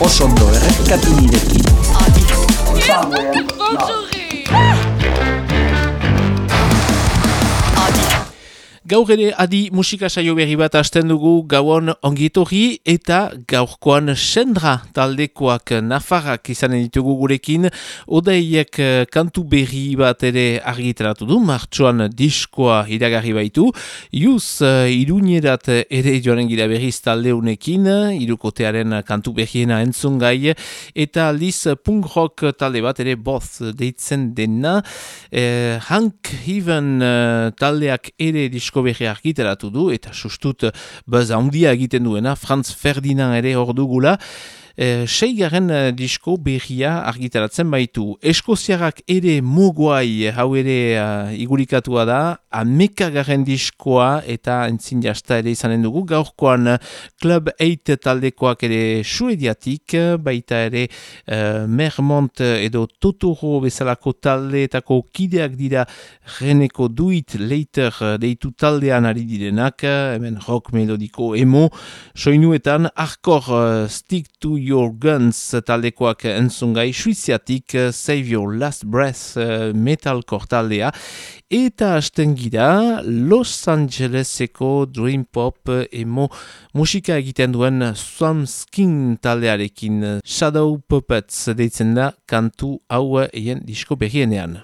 osondo errepikatu nirekin. Gaur ere adi musika saio berri bat hasten dugu gauan ongitorri eta gaurkoan sendra taldekoak nafarrak izanen ditugu gurekin. Odeiek eh, kantu berri bat ere argitaratu du, martxoan diskoa iragarri baitu. Juz uh, irunierat ere joanen gira berriz talde unekin irukotearen kantu berriena entzun gai. Eta aldiz punk rock talde bat ere boz deitzen dena. Eh, Hank Heaven uh, taldeak ere disko disko berri argiteratu du eta sustut baz handia egiten duena Franz Ferdinand ere hor dugula e, seigaren e, disko berria argitaratzen baitu. Eskoziarrak ere muguai hau ere uh, igurikatua da, amekagaren diskoa eta entzin jasta ere izanen dugu, gaurkoan Club 8 taldekoak ere suediatik, baita ere uh, Mermont edo Totoro bezalako taldeetako kideak dira. Reneko duit later deitu taldean ari direnak, hemen rock melodiko emo, soinuetan. Arkor uh, stick to Your Guns taldekoak entzungai suiziatik Save Your Last Breath uh, metalkor taldea eta hasten gira Los Angeleseko Dream Pop emo musika egiten duen Swam Skin taldearekin Shadow Puppets deitzen da kantu hau eien disko berrienean.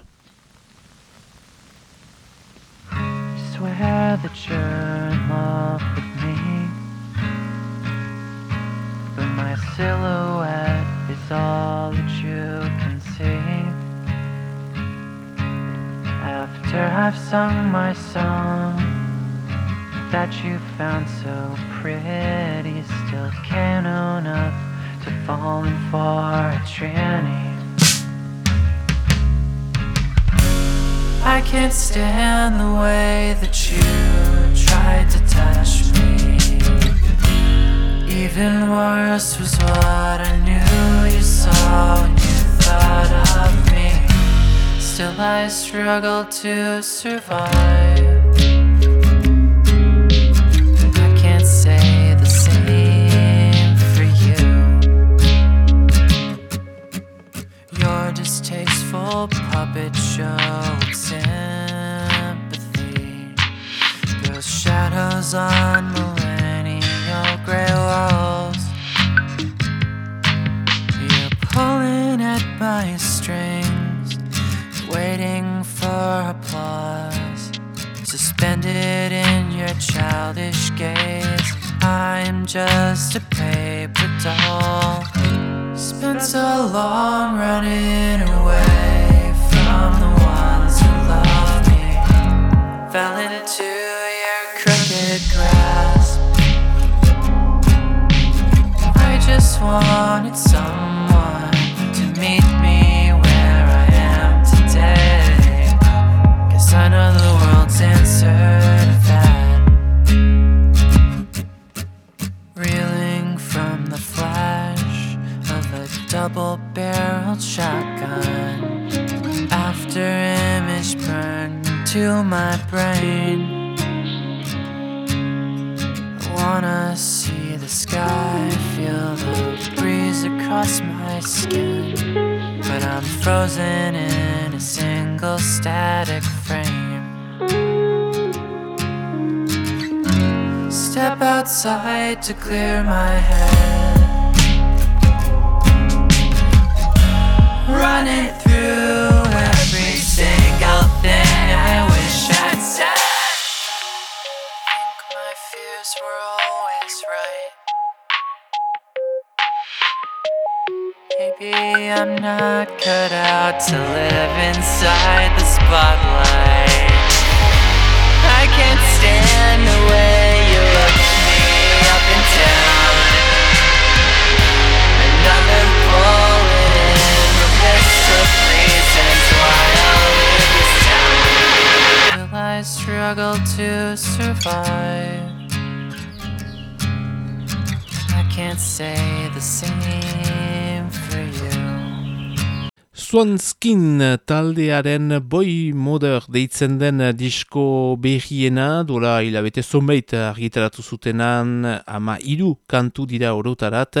Swear that you're in love My silhouette is all that you can see. After I've sung my song that you found so pretty, still can't own up to falling for a tranny. I can't stand the way that you tried to touch me. Even worse was what I knew you saw when you thought of me. Still, I struggle to survive. I can't say the same for you. Your distasteful puppet showed sympathy. Those shadows on the gray walls. You're pulling at my strings, waiting for applause. Suspended in your childish gaze, I'm just a paper doll. Spent so long running away from the ones who love me. Fell into wanted someone to meet me where I am today. Guess I know the world's answer to that. Reeling from the flash of a double barreled shotgun. After image burned into my brain. I wanna see the sky, feel the across my skin. But I'm frozen in a single static frame. Step outside to clear my head. Running through Maybe I'm not cut out to live inside the spotlight. I can't stand the way you look at me up and down. Another bullet in the list of reasons why I'll leave this town. Will I struggle to survive? I can't say the same. Swanskin taldearen Boy Mother deitzen den disko behiena, dola hilabete zonbait argitaratu zutenan ama iru kantu dira orotarat,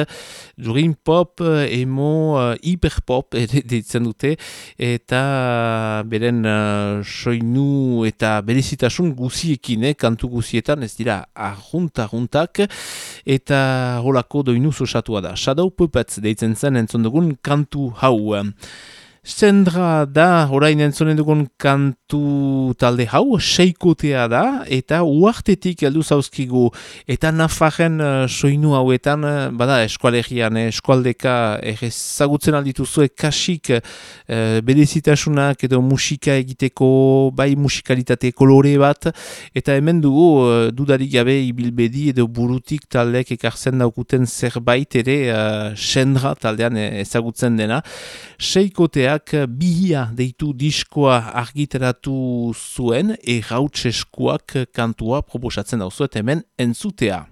dream pop, emo, hiperpop deitzen dute, eta beren uh, soinu eta berezitasun guziekin, eh, kantu guzietan, ez dira arrunt-arruntak, eta holako doinu zosatua da. Shadow Puppets deitzen zen entzon dugun kantu hau. Zendra da, orain entzonen dugun kantu talde hau, seikotea da, eta uartetik heldu zauzkigu, eta nafaren uh, soinu hauetan, uh, bada eskualegian, eh, eskualdeka ezagutzen aldituzue kasik uh, bedezitasunak edo musika egiteko, bai musikalitate kolore bat, eta hemen dugu uh, dudarik gabe ibilbedi edo burutik taldeek ekartzen daukuten zerbait ere uh, sendra taldean ezagutzen dena. Seikotea bihia deitu diskoa argiteratu zuen errautseskoak kantua proposatzen dauzuet hemen entzutea.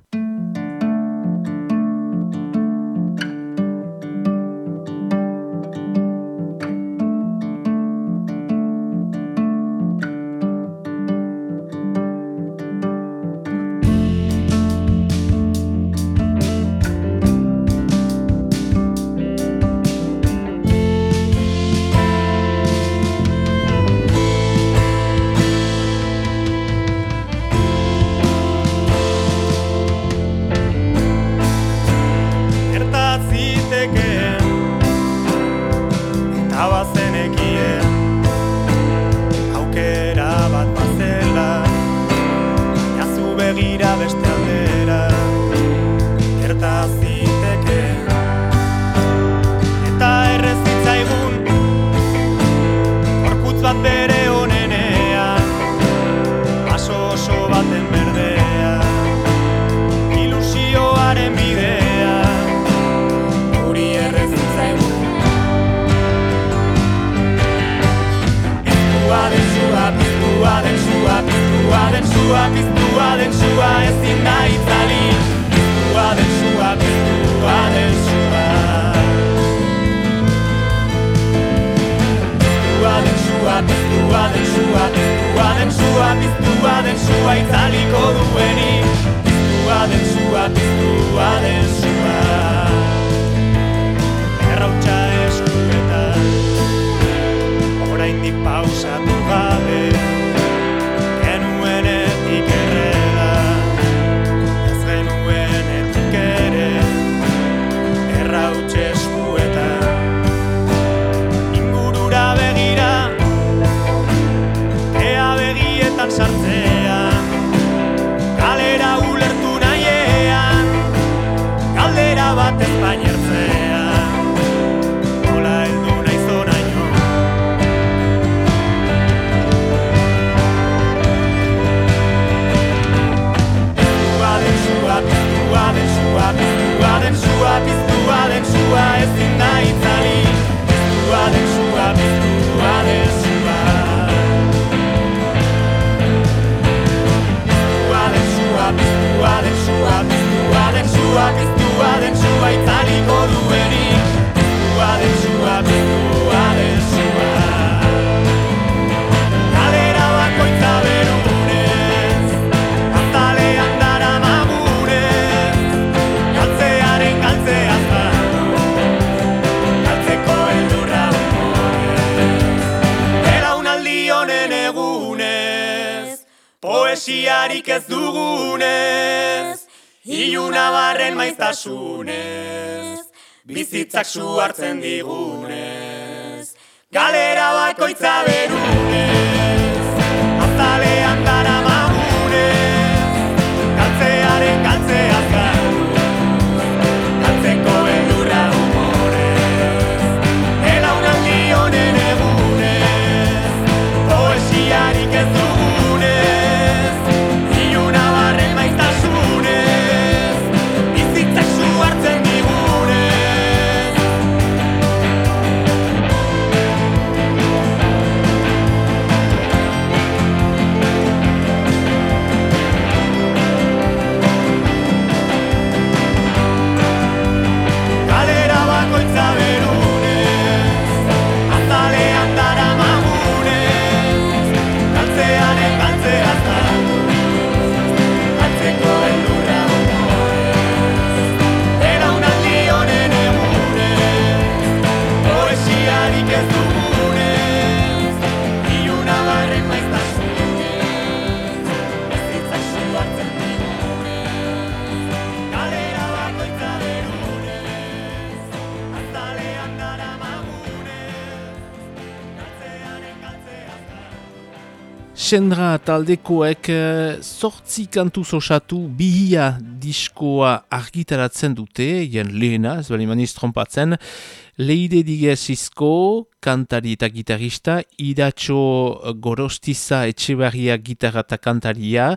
Sendra taldekoek sortzi kantu osatu bihia diskoa argitaratzen dute, jen lehena, ez bali maniz trompatzen, leide digezizko kantari eta gitarista, idatxo gorostiza etxeberria gitarra eta kantaria,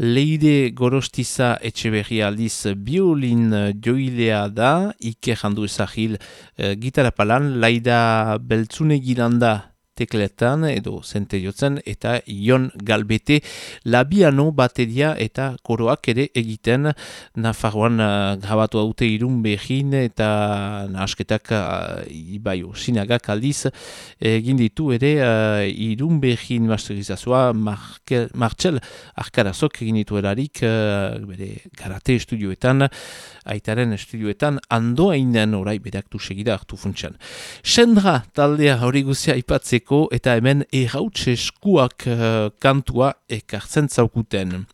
leide gorostiza etxeberria aldiz biolin joilea da, iker handu ezagil uh, gitarra palan, laida beltzune gilanda tekletan edo zente jotzen eta ion galbete labiano bateria eta koroak ere egiten Nafarroan uh, grabatu daute irun behin eta nahasketak uh, ibaio sinagak aldiz egin ditu ere uh, irun behin masterizazua Martxel Arkarazok egin ditu erarik bere karate estudioetan aitaren estudioetan andoainen orai bereaktu segida hartu funtsan. Sendra taldea hori guzia ipatzeko eta hemen errautse eskuak uh, kantua ekartzen zaukuten.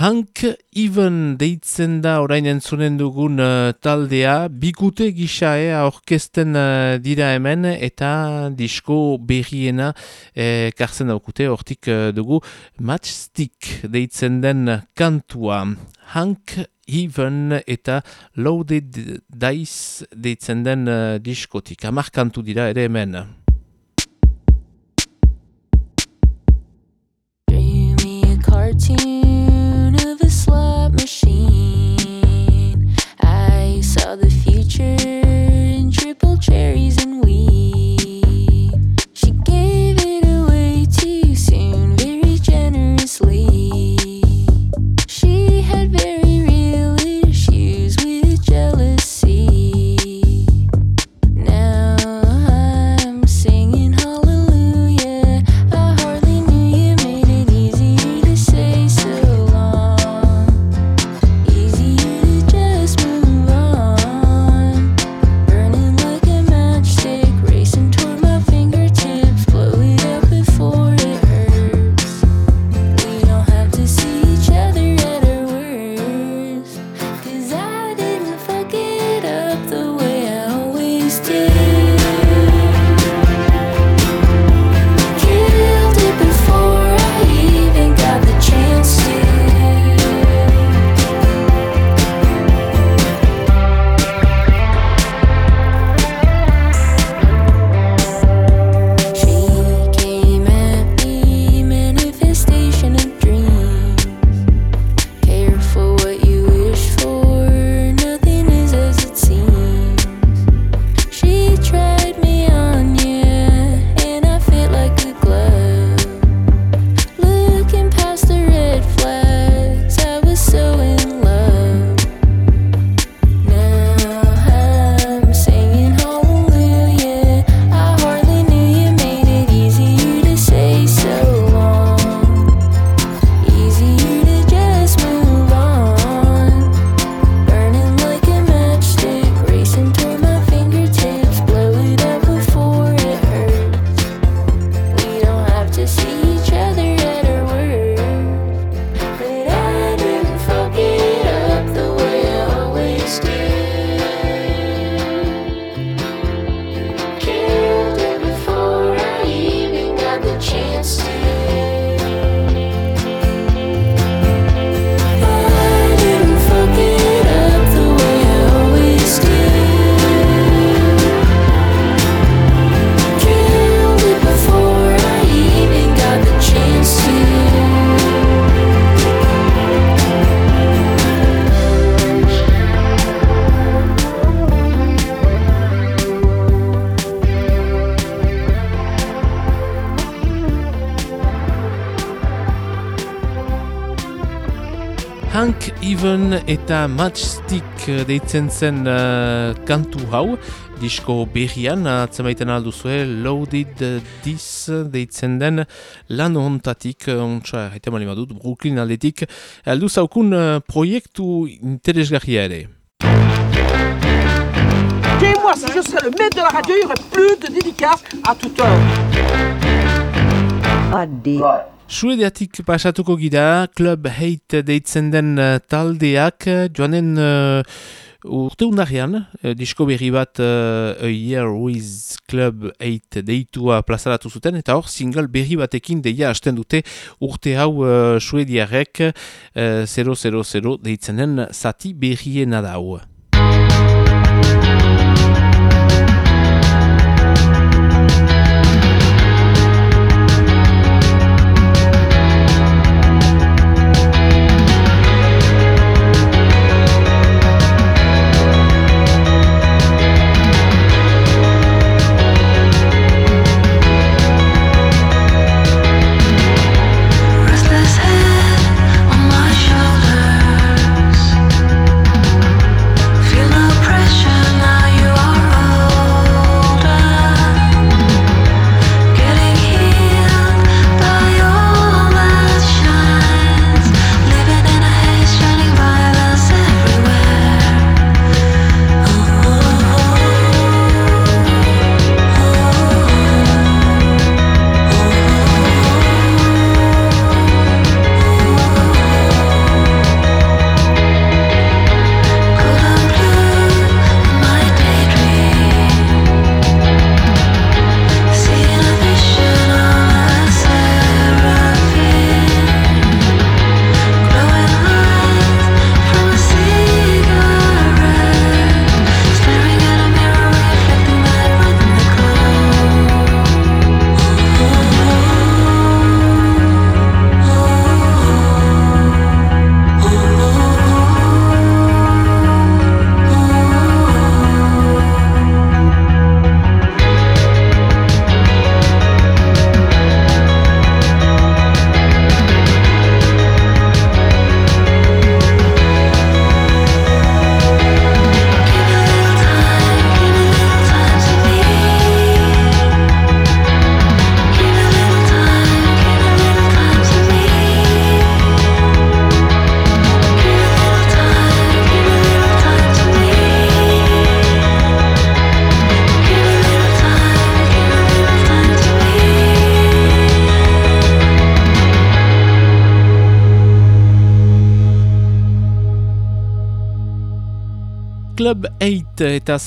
Hank Even deitzen da orain entzunen dugun uh, taldea, bikute gisae eh, orkesten uh, dira hemen eta disko berriena eh, kartzen daukute, hortik uh, dugu Matchstick deitzen den kantua. Hank Even eta Loaded Dice deitzen den uh, diskotik. Amarkantu dira ere hemen. Cartoon of a slot machine. I saw the future in triple cherries and weed. She gave it away too soon, very generously. Even eta Matchstick deitzen zen uh, kantu hau, disko berrian, atzemaiten alduzue, Loaded Dis deitzen den lan hontatik, ontsa, haite mali badut, Brooklyn aldetik, aldu zaukun uh, proiektu interesgarria ere. Et moi, si je serais le maître de la radio, il y aurait plus de dédicaces à toute heure. Adi. Suediatik pasatuko gira, Club Hate deitzen den uh, taldeak, joanen uh, Urte undarrean, eh, disko berri bat uh, A Year with Club 8 deitua plazaratu zuten, eta hor single berri batekin deia hasten dute urte hau uh, suediarek uh, 000 deitzenen zati berriena da hau. Eta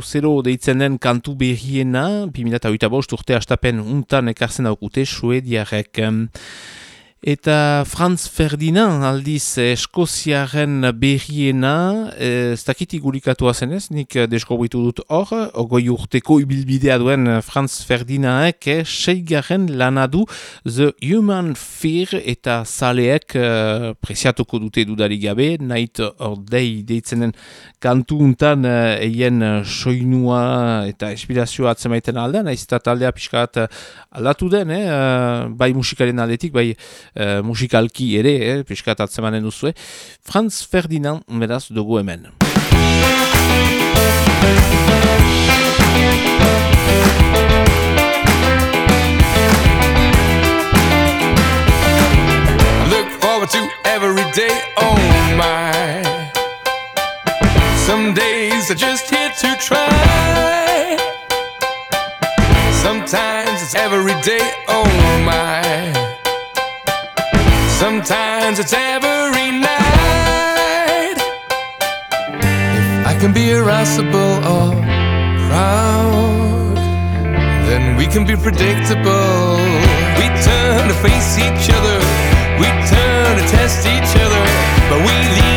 000 deitzen den kantu berriena, 2008 bost urte astapen untan ekartzen daukute suediarek. Eta Franz Ferdinand aldiz Eskoziaren berriena, eh, ez dakit igurikatua zenez, nik eh, deskobritu dut hor, ogoi urteko ibilbidea duen Franz Ferdinandek eh, seigaren lanadu The Human Fear eta zaleek eh, preziatuko dute dudarik gabe, Night or Day deitzenen kantu untan eh, eien eh, soinua eta inspirazioa atzemaiten aldean, naiz eta taldea pixkat eh, aldatu den, eh, eh, bai musikaren aldetik, bai eh, musikalki ere, eh, pixkat atzemanen duzue. Franz Ferdinand beraz dugu hemen. I look forward to every day. Oh my. Some days are just here to try. Sometimes it's every day. Oh my. Sometimes it's every night. If I can be irascible or proud, then we can be predictable. We turn to face each other, we turn to test each other, but we lean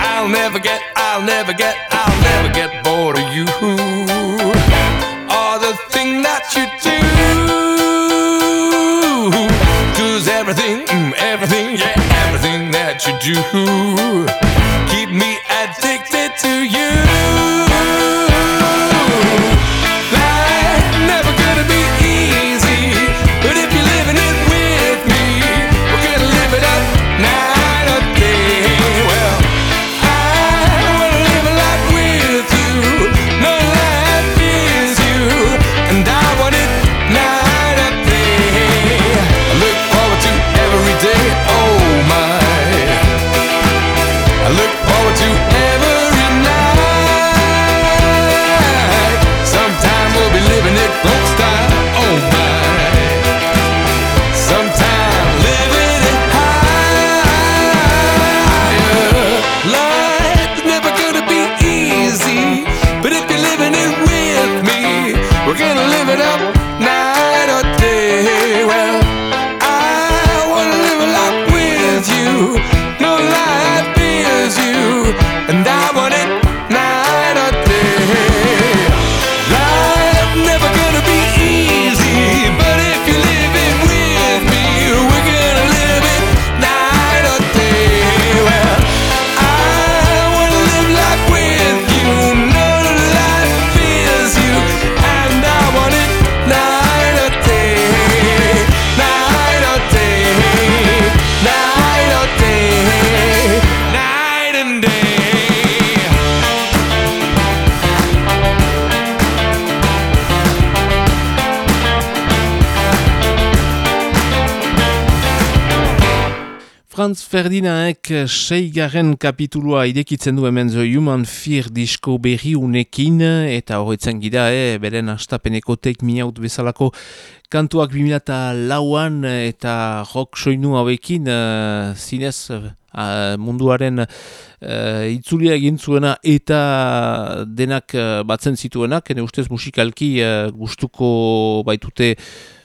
I'll never get, I'll never get, I'll never get bored of you. The thing that you do. Cause everything, mm, everything, yeah, everything that you do. Franz Ferdinandek seigarren kapitulua idekitzen du hemen The Human Fear disko berri unekin eta horretzen gira, eh, beren astapeneko me out bezalako kantuak 2000 lauan eta rock soinu hauekin uh, zinez uh, munduaren uh, itzulia egin zuena eta denak batzen zituenak, ene ustez musikalki uh, gustuko baitute Eh,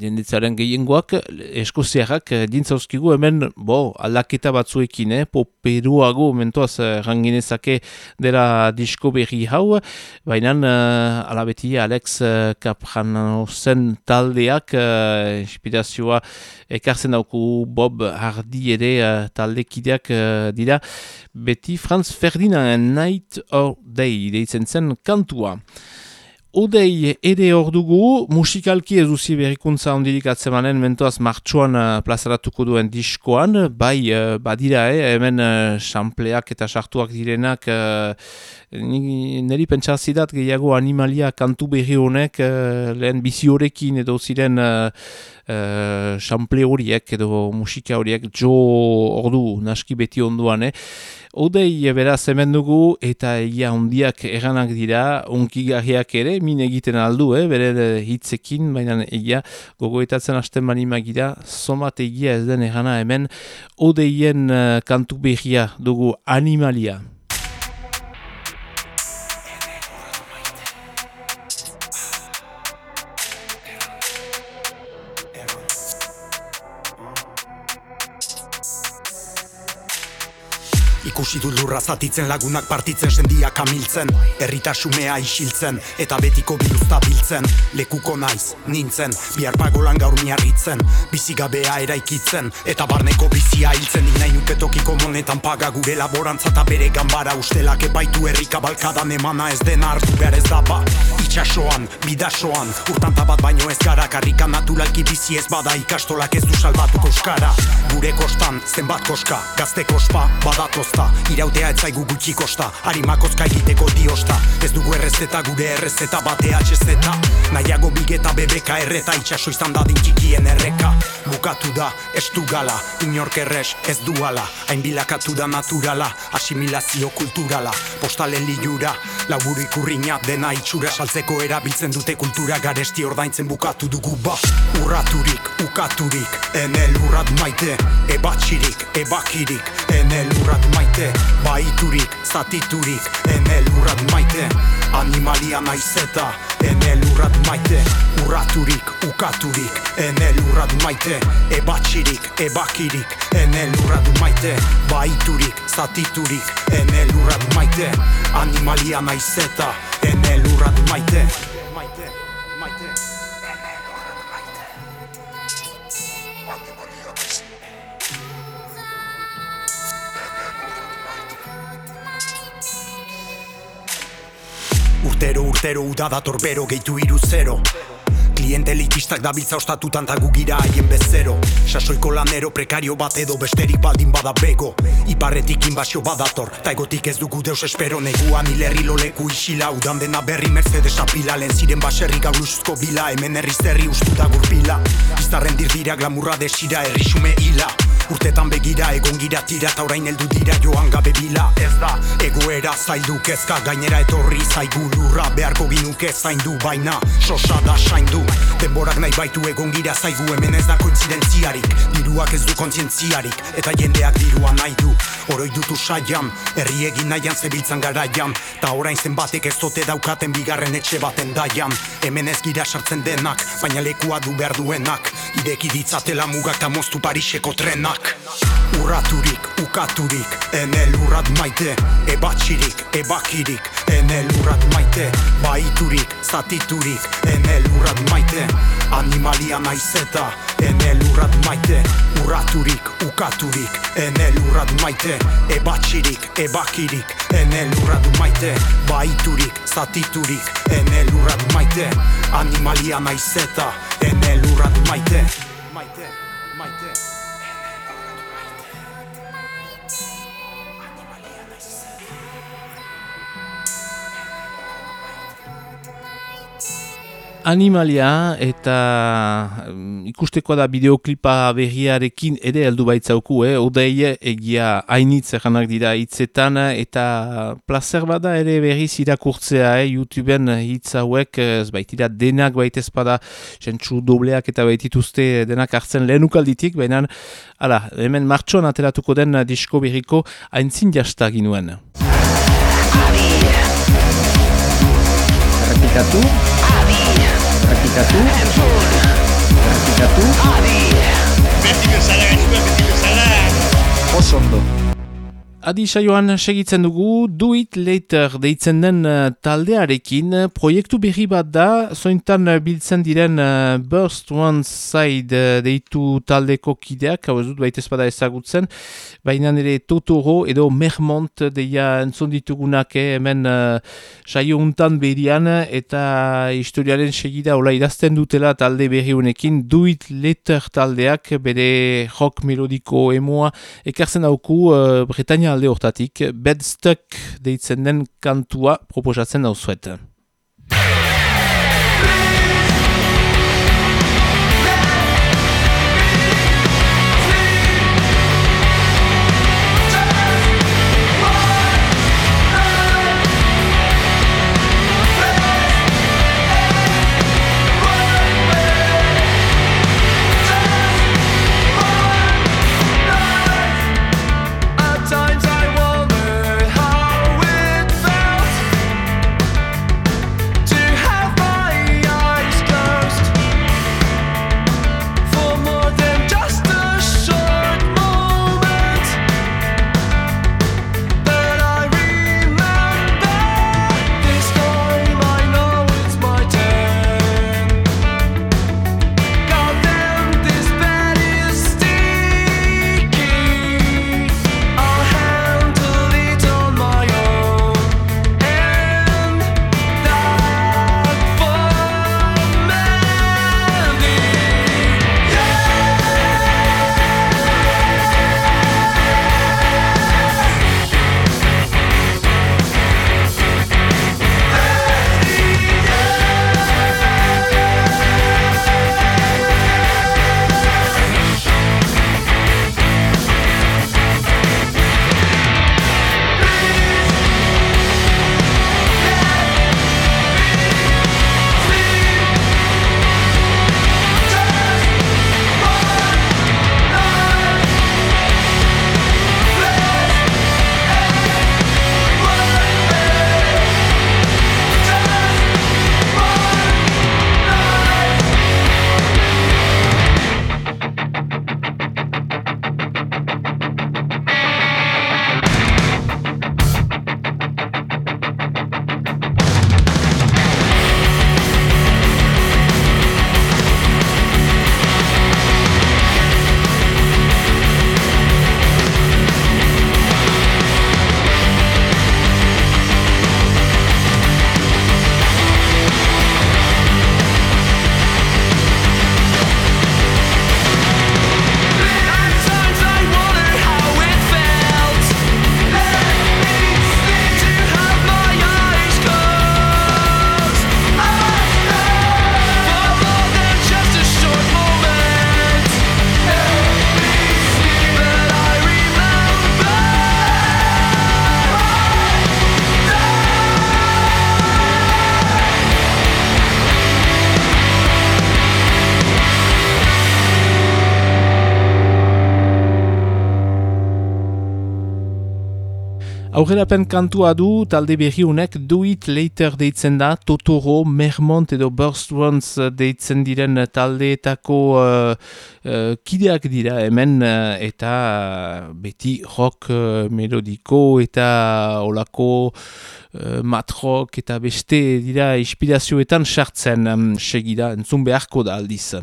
jenditzaren gehiengoak eskoziarrak eh, dintzauzkigu hemen bo, aldaketa batzuekin, eh? po peruago mentoaz eh, ranginezake dela disko berri hau, baina uh, alabeti Alex Capranozen taldeak uh, inspirazioa ekartzen dauku Bob Hardy ere uh, taldekideak uh, dira beti Franz Ferdinand Night or Day deitzen zen kantua. Odei ere hor dugu, musikalki ez duzi berrikuntza ondirik atzemanen mentoaz martxuan uh, plazaratuko duen diskoan, bai uh, badira, eh, hemen uh, xampleak eta sartuak direnak, uh, niri pentsazidat gehiago animalia kantu berri honek uh, lehen bizi horrekin edo ziren xample uh, horiek edo musika horiek jo ordu naski beti onduan, eh? Odei beraz hemen dugu eta ia hondiak eranak dira, onkigarriak ere, min egiten aldu, eh, bere hitzekin, baina egia gogoetatzen hasten bani magira, somat egia ez den erana hemen, odeien uh, kantu behia dugu animalia. Ikusi dut lurra zatitzen lagunak partitzen sendiak amiltzen. Erritasumea isiltzen eta betiko biluzta biltzen Lekuko naiz, nintzen, bihar pagolan gaur miarritzen. Bizigabea eraikitzen eta barneko bizia hiltzen. Nik nahi nuketokiko monetan paga gure laborantza eta bere gambara Ustelak epaitu errika balkadan emana ez den hartu behar ez daba. Itxasoan, bidasoan, urtan tabat baino ez gara. Karrika naturalki bizi ez bada ikastolak ez du salbatuko euskara. Gure kostan, zenbat koska, gazte kospa, badatoz kosta Irautea ez zaigu gutxi kosta Harimakozka egiteko diosta. Ez dugu errezeta gure errezeta bate HZ Nahiago bigeta bebeka erreta Itxaso izan dadin txikien erreka. Bukatu da, ez du gala Inork errez, ez duala. Hain bilakatu da naturala Asimilazio kulturala. Postalen liura Laburu ikurriña dena itxura saltzeko erabiltzen dute kultura. Garesti ordaintzen bukatu dugu ba Urraturik, ukaturik, enel urrat maite Ebatxirik, ebakirik, enel urrat maite maite Baiturik, zatiturik, ene lurrat maite. Animalia naizeta, ene lurrat maite. Urraturik, ukaturik, ene lurrat maite. Ebatxirik, ebakirik, ene lurrat maite. Baiturik, zatiturik, ene lurrat maite. Animalia naizeta, ene lurrat maite Maite, Urtero, urtero, uda dator bero, gehitu iru zero Kliente elitistak dabiltza ostatutan ta gugira haien bezero. Sasoiko lanero prekario bat edo besterik baldin bada bego. Iparretik inbazio badator, ta egotik ez dugu deus espero. Neguan hilerri loleku isila, udan dena berri Mercedes apila Lehen ziren baserri gauluzko bila, hemen herri zerri ustu da gurpila. Iztarren dirdira glamurra desira, errixume hila. Urtetan begira egon gira tira eta orain heldu dira joan gabe bila. Ez da egoera zaildu kezka gainera etorri zaigu lurra beharko ginuke zaindu baina sosa da saindu Denborak nahi baitu egon gira zaigu hemen ez da kointzidentziarik. Diruak ez du kontzientziarik eta jendeak dirua nahi du. Oroi dutu saian, herri egin nahian zebiltzan garaian. Ta orain zenbatek ez dote daukaten bigarren etxe baten daian. Hemen ez gira sartzen denak, baina lekua du behar duenak. Ideki ditzatela mugak eta moztu Pariseko trenak. Urraturik, ukaturik, enel urrat maite. Ebatxirik, ebakirik, enel urrat maite. Baiturik, zatiturik, enel urrat maite Animalia naizeta, enel urrat maite Urraturik, ukaturik, enel urrat maite Ebatxirik, ebakirik, enel urrat maite Baiturik, zatiturik, enel urrat maite Animalia naizeta, enel urrat maite Maite, maite Animalia eta um, ikustekoa da bideoklipa berriarekin ere heldu baitzauku, eh? Odei egia hainitz eranak dira hitzetan eta placer bada ere berriz irakurtzea, eh? YouTubeen hitz hauek ez baitira denak baitez bada jentsu dobleak eta baitituzte denak hartzen lehenukalditik, baina ala, hemen martxoan ateratuko den disko berriko haintzin jasta ginuen. Errepikatu. Errepikatu. Errepikatu. Beti bezala, gaizua, beti bezala. Oso ondo. Adi saioan segitzen dugu, Do It Later deitzen den uh, taldearekin, proiektu berri bat da, zointan uh, biltzen diren uh, Burst One Side uh, deitu taldeko kideak, hau ez dut baita espada ezagutzen, baina nire Totoro edo Mermont deia entzun ditugunak eh, hemen uh, saio untan berian, eta historiaren segida hola idazten dutela talde berri honekin, Do It Later taldeak bere rock melodiko emoa ekartzen dauku uh, Bretania alde hortatik, Bedstuck deitzen den kantua proposatzen dauzuet. Aurrerapen kantua du talde berri honek Do It Later deitzen da, Totoro, Mermont edo Burst Runs deitzen diren taldeetako uh, uh, kideak dira hemen uh, eta beti rock melodiko eta olako matrok eta beste dira inspirazioetan sartzen um, segida entzun beharko da aldiz.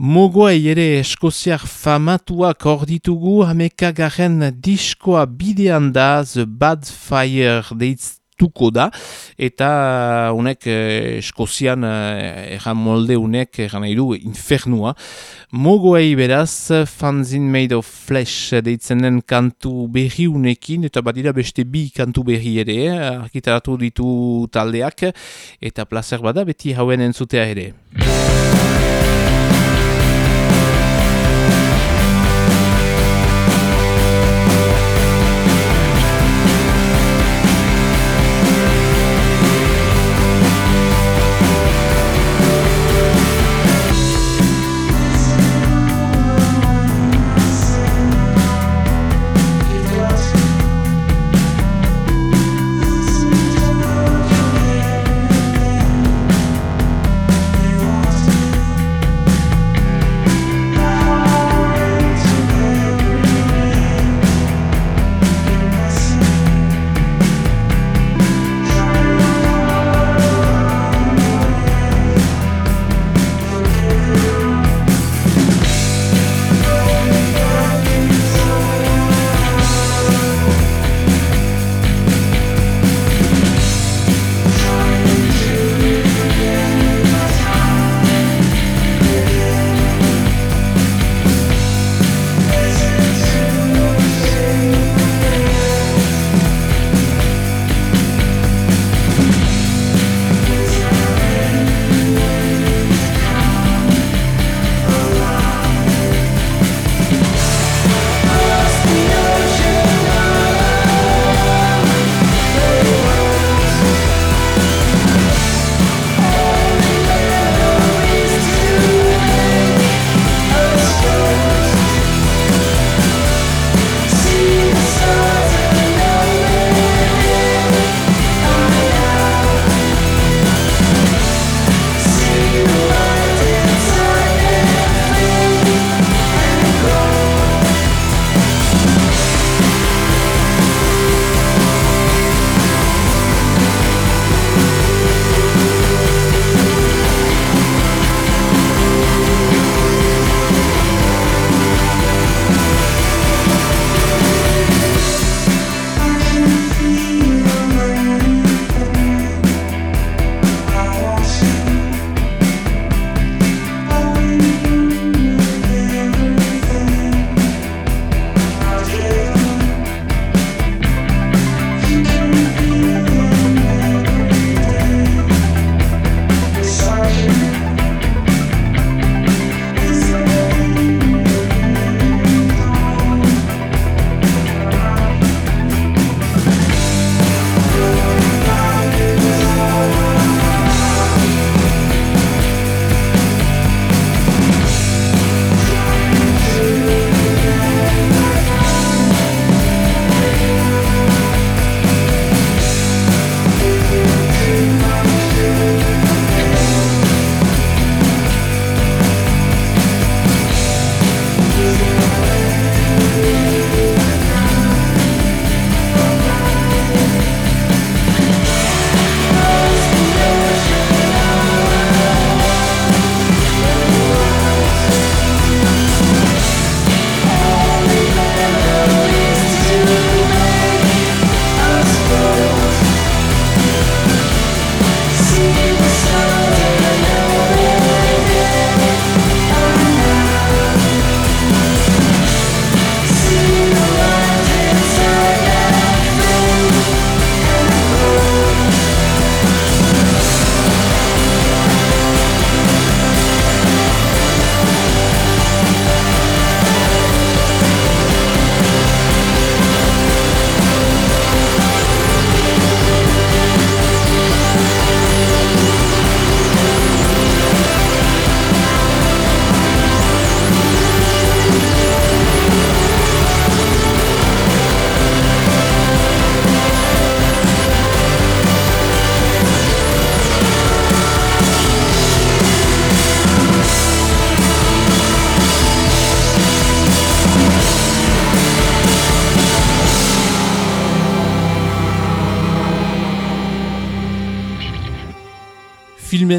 Mogoai ere eskoziar famatuak hor ditugu hamekagaren diskoa bidean da The Bad Fire deitz piztuko da eta unek eh, Eskozian eh, erran molde unek erran nahi du infernua. Mogoei beraz, Fanzin Made of Flesh deitzen den kantu berri unekin eta badira beste bi kantu berri ere, argitaratu ditu taldeak eta placer bada beti hauen entzutea ere.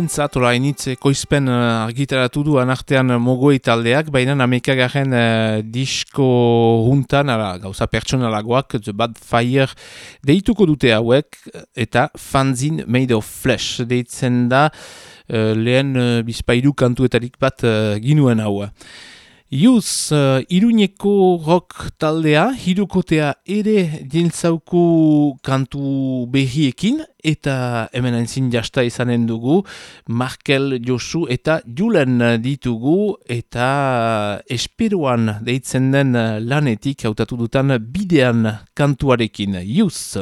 Filmentzat, ola initz koizpen uh, argitaratu du anartean mogoi taldeak, baina amekagaren uh, disko juntan, ala, gauza pertsonalagoak, The Bad Fire, deituko dute hauek, eta Fanzin Made of Flesh, deitzen da, uh, lehen uh, bizpailu kantuetarik bat uh, ginuen hau. Iuz, uh, iruñeko rock taldea, hirukotea ere dintzauku kantu behiekin, eta hemen entzin jasta izanen dugu, Markel Josu eta Julen ditugu, eta esperoan deitzen den lanetik hautatu dutan bidean kantuarekin. Iuz!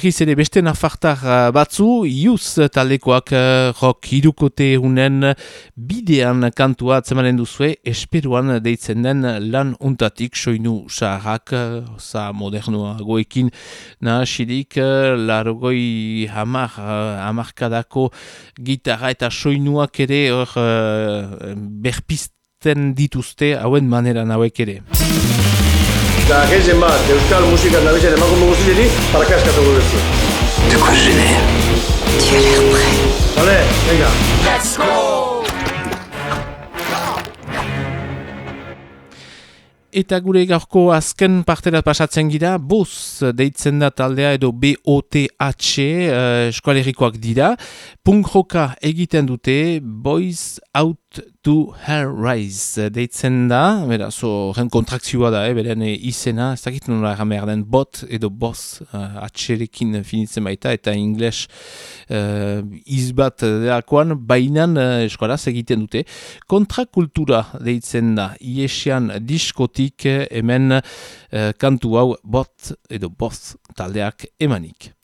Berriz ere beste nafartar uh, batzu, iuz taldekoak uh, rock hirukote unen bidean kantua atzemanen duzue, esperoan deitzen den lan untatik soinu saharrak, uh, za modernua goekin nahasirik, uh, largoi hamar, hamarkadako gitarra eta soinuak ere hor uh, berpizten dituzte hauen maneran hauek ere. Eta gehien bat, euskal musikan dabizen emakume guztieri, parakaskatuko duzu. De quoi je l'air Tu as l'air prêt. Vale, venga. Eta gure gaurko azken partera pasatzen gira, BOS deitzen da taldea edo B-O-T-H uh, eskualerikoak dira. Punk roka egiten dute, Boys Out to Her Rise deitzen da, beraz, horren kontrakzioa da, eh, beren eh, izena, ez dakit nola behar den, bot edo boss uh, atxerekin finitzen baita, eta ingles uh, izbat delakoan, bainan uh, eskolaz egiten dute. Kontrakultura deitzen da, iesian diskotik hemen uh, kantu hau bot edo boss taldeak emanik.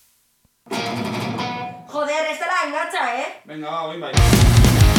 Venga, oin bai. Egun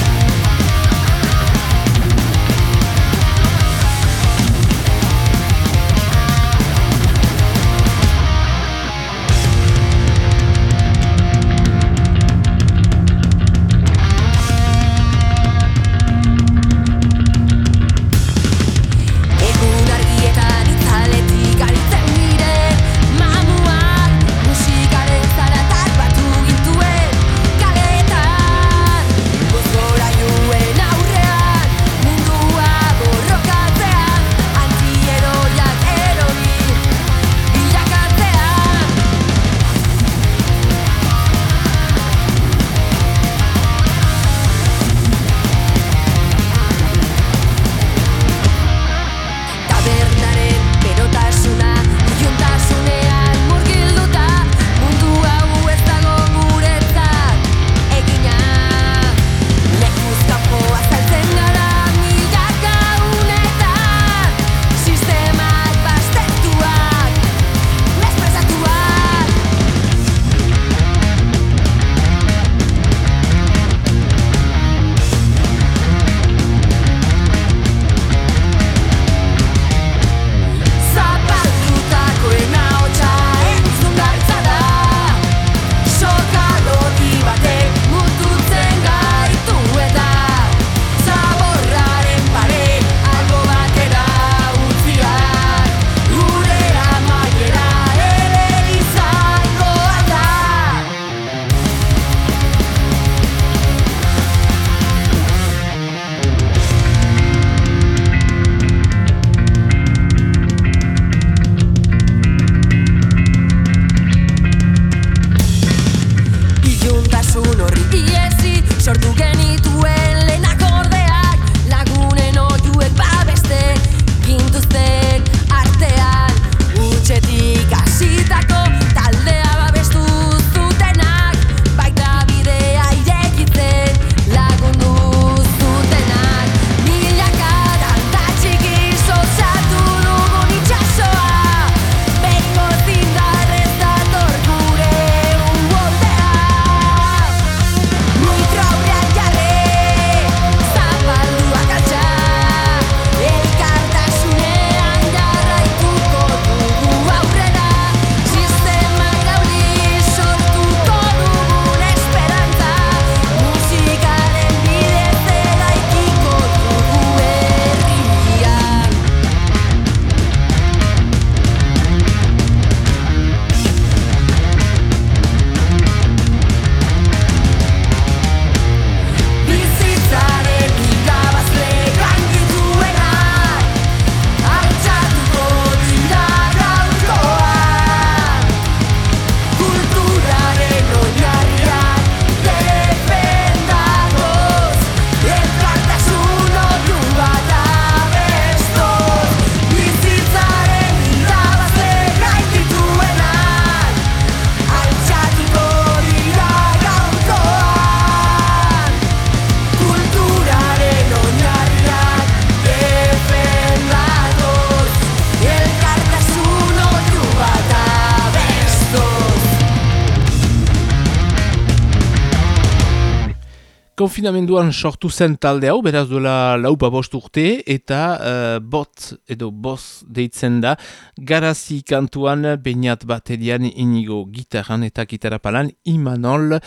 Konfinamenduan sortu zen talde hau, beraz duela laupa bost urte, eta eh, bot edo boz deitzen da, garazi kantuan, bainat baterian, inigo gitarran eta gitarapalan, imanol,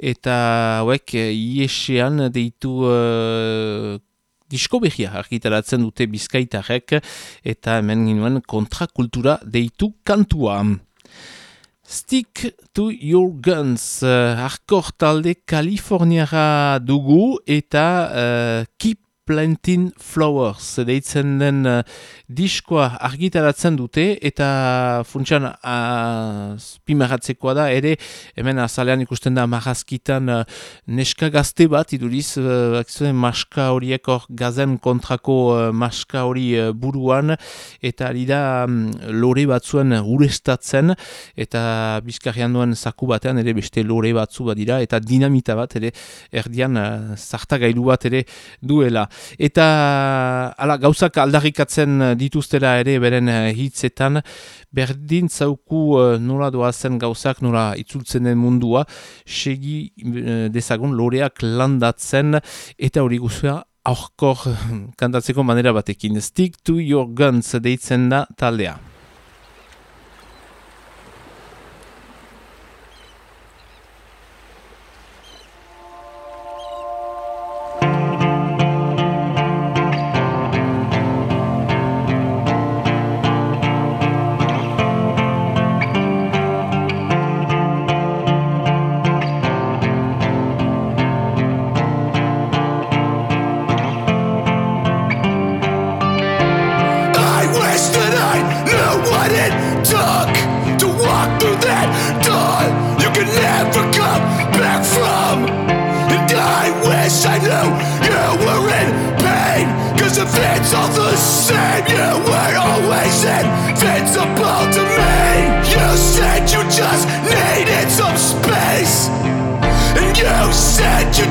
eta hauek eh, iesean deitu uh, disko behia argitaratzen dute bizkaitarek, eta hemen ginuen kontrakultura deitu kantua. Stick to your guns, uh, hardcore talde Kaliforniara dugu eta uh, Keep Planting Flowers. Deitzen den uh, diskoa argitaratzen dute eta funtsan azpimarratzekoa da. Ere hemen azalean ikusten da marrazkitan uh, neska gazte bat iduriz uh, maska horiek hor gazen kontrako uh, maska hori uh, buruan. Eta ari da um, lore batzuen urestatzen eta bizkarrian duen zaku batean ere beste lore batzu bat dira eta dinamita bat ere erdian uh, zartagailu bat ere duela. Eta ala, gauzak aldarrikatzen dituztera ere beren uh, hitzetan berdin zauku uh, nola doazen gauzak nola itzultzen den mundua segi dezagun loreak landatzen eta hori guzua aurkor kantatzeko manera batekin. Stick to your guns deitzen da taldea.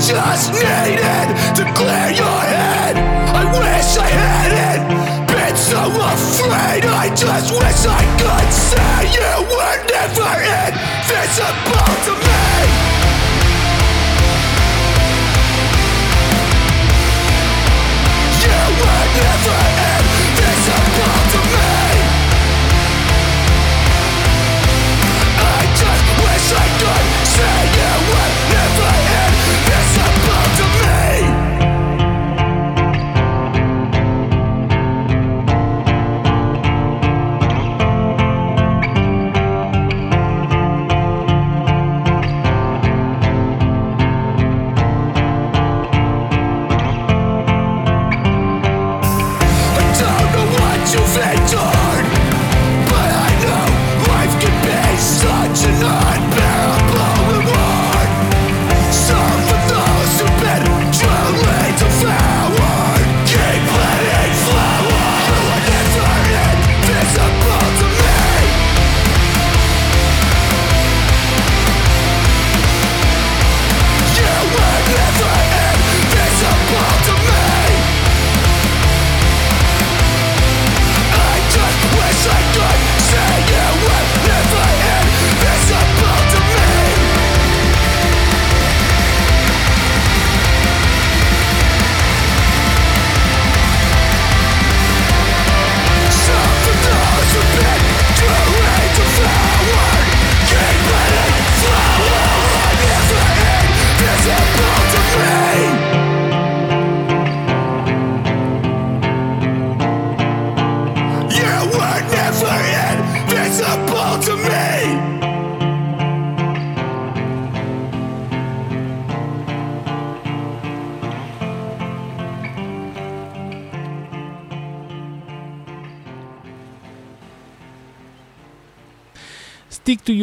Just needed to clear your head. I wish I hadn't been so afraid. I just wish I could say you were never invisible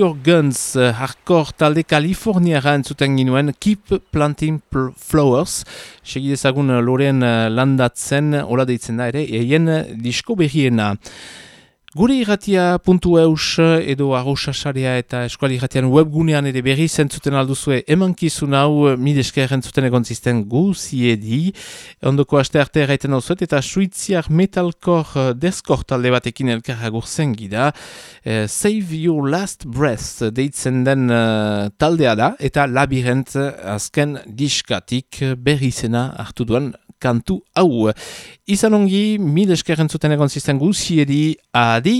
your guns, uh, hardcore talde Kaliforniara entzuten ginuen, Keep Planting Pl Flowers. Segi dezagun uh, loren uh, landatzen, hola deitzen da ere, eien uh, disko berriena. Gure irratia puntu eus edo arrosasarea eta eskuali irratian webgunean ere berri zentzuten alduzue emankizun hau midesker entzuten egon zisten guziedi. Ondoko aste arte erraiten dauzuet eta suitziar metalcore deskor talde batekin elkarra gurzen gida. Eh, Save Your Last Breath deitzen den eh, taldea da eta labirent azken diskatik berri zena hartu duen kantu hau. Izan ongi, mil eskerren zuten egon zisten guziedi, adi!